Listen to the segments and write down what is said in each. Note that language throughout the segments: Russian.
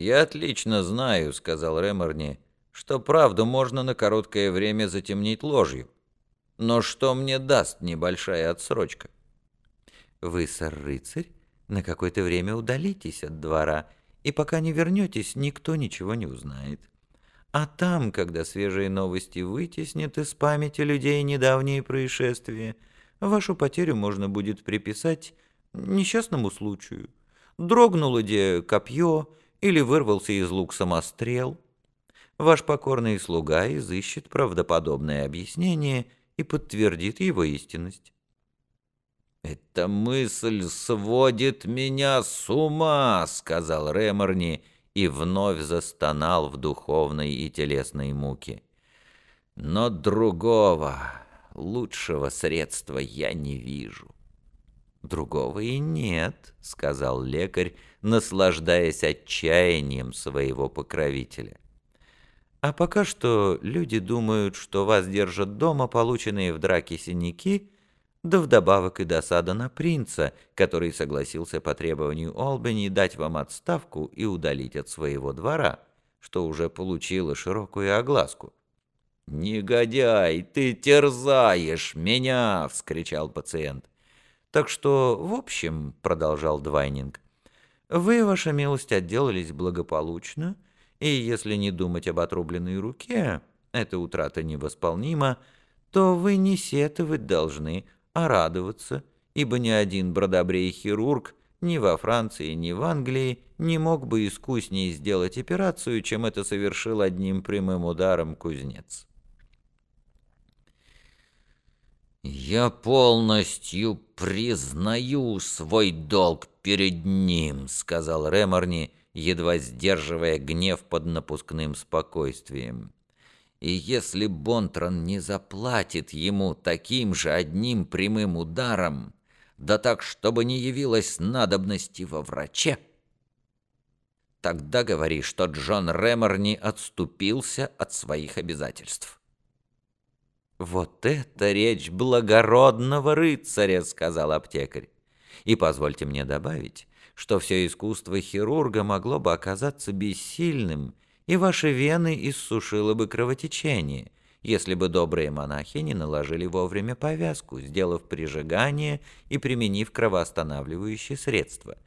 «Я отлично знаю», — сказал Реморни, — «что правду можно на короткое время затемнить ложью. Но что мне даст небольшая отсрочка?» «Вы, сэр-рыцарь, на какое-то время удалитесь от двора, и пока не вернетесь, никто ничего не узнает. А там, когда свежие новости вытеснят из памяти людей недавние происшествия, вашу потерю можно будет приписать несчастному случаю. Дрогнуло где копье, или вырвался из лук самострел. Ваш покорный слуга изыщет правдоподобное объяснение и подтвердит его истинность. «Эта мысль сводит меня с ума», — сказал Реморни и вновь застонал в духовной и телесной муке. «Но другого, лучшего средства я не вижу». «Другого и нет», — сказал лекарь, наслаждаясь отчаянием своего покровителя. «А пока что люди думают, что вас держат дома полученные в драке синяки, да вдобавок и досада на принца, который согласился по требованию Олбани дать вам отставку и удалить от своего двора, что уже получило широкую огласку». «Негодяй, ты терзаешь меня!» — вскричал пациент. Так что, в общем, продолжал Двайнинг, вы, ваша милость, отделались благополучно, и если не думать об отрубленной руке, эта утрата невосполнима, то вы не сетовать должны, а радоваться, ибо ни один бродобрей хирург ни во Франции, ни в Англии не мог бы искуснее сделать операцию, чем это совершил одним прямым ударом кузнец. «Я полностью признаю свой долг перед ним», — сказал Реморни, едва сдерживая гнев под напускным спокойствием. «И если Бонтран не заплатит ему таким же одним прямым ударом, да так, чтобы не явилось надобности во враче, тогда говори, что Джон Реморни отступился от своих обязательств». «Вот это речь благородного рыцаря!» — сказал аптекарь. «И позвольте мне добавить, что все искусство хирурга могло бы оказаться бессильным, и ваши вены иссушило бы кровотечение, если бы добрые монахи не наложили вовремя повязку, сделав прижигание и применив кровоостанавливающие средства.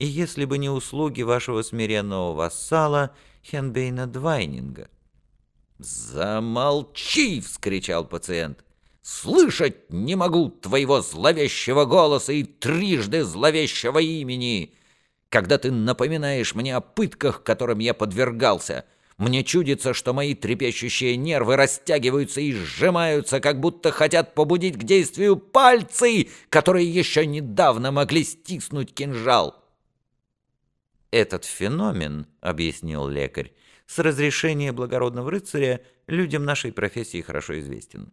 И если бы не услуги вашего смиренного вассала Хенбейна Двайнинга». «Замолчи!» — вскричал пациент. «Слышать не могу твоего зловещего голоса и трижды зловещего имени, когда ты напоминаешь мне о пытках, которым я подвергался». Мне чудится, что мои трепещущие нервы растягиваются и сжимаются, как будто хотят побудить к действию пальцы, которые еще недавно могли стиснуть кинжал. «Этот феномен, — объяснил лекарь, с разрешения благородного рыцаря людям нашей профессии хорошо известен.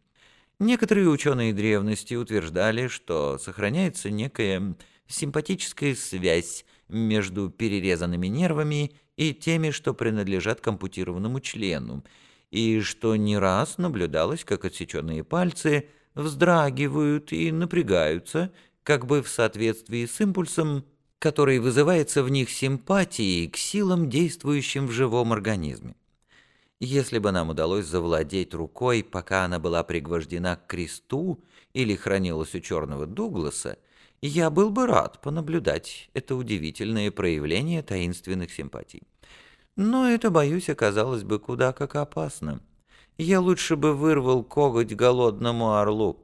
Некоторые ученые древности утверждали, что сохраняется некая симпатическая связь между перерезанными нервами и теми, что принадлежат к ампутированному члену, и что не раз наблюдалось, как отсеченные пальцы вздрагивают и напрягаются, как бы в соответствии с импульсом который вызывается в них симпатией к силам, действующим в живом организме. Если бы нам удалось завладеть рукой, пока она была пригвождена к кресту или хранилась у черного Дугласа, я был бы рад понаблюдать это удивительное проявление таинственных симпатий. Но это, боюсь, оказалось бы куда как опасно. Я лучше бы вырвал коготь голодному орлу.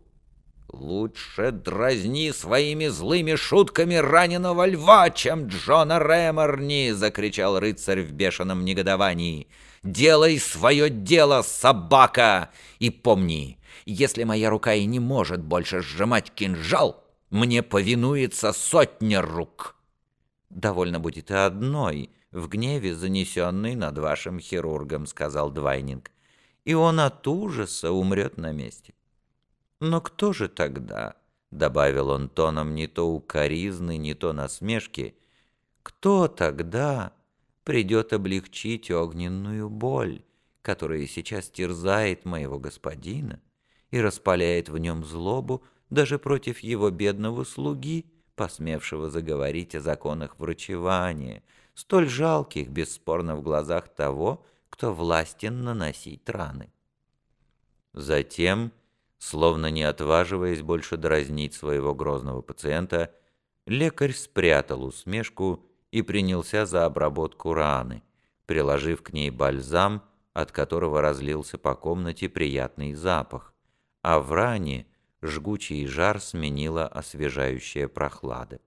«Лучше дразни своими злыми шутками раненого льва, чем Джона Реморни!» — закричал рыцарь в бешеном негодовании. «Делай свое дело, собака! И помни, если моя рука и не может больше сжимать кинжал, мне повинуется сотня рук!» «Довольно будет и одной, в гневе занесенной над вашим хирургом», — сказал Двайнинг. «И он от ужаса умрет на месте». «Но кто же тогда?» — добавил он тоном не то укоризны, не то насмешки. «Кто тогда придет облегчить огненную боль, которая сейчас терзает моего господина и распаляет в нем злобу даже против его бедного слуги, посмевшего заговорить о законах врачевания, столь жалких, бесспорно, в глазах того, кто властен наносить раны. Затем, словно не отваживаясь больше дразнить своего грозного пациента, лекарь спрятал усмешку и принялся за обработку раны, приложив к ней бальзам, от которого разлился по комнате приятный запах, а в ране жгучий жар сменила освежающая прохлада.